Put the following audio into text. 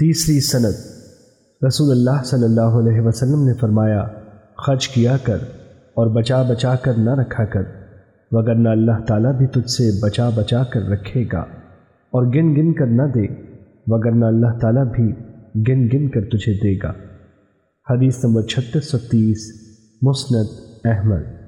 تیسری صنعت رسول اللہ صلی اللہ علیہ وسلم نے فرمایا، خرچ کیا کر اور بچا بچا کر نہ رکھا کر وگرنہ اللہ تعالیٰ بھی تجھ سے بچا بچا کر رکھے گا اور گن گن کر نہ دے وگرنہ اللہ تعالیٰ بھی گن گن کر تجھے دے گا۔ حدیث نمبر چھتیس سو تیس، مسند احمد۔